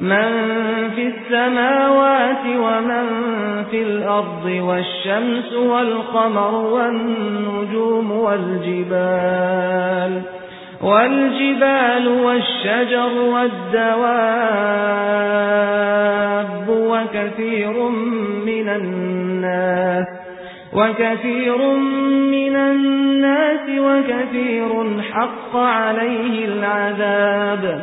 من في السماوات ومن في الأرض والشمس والقمر والنجوم والجبال والجبال والشجر والدواب وكثير من الناس وكثير من الناس وكثير حق عليه العذاب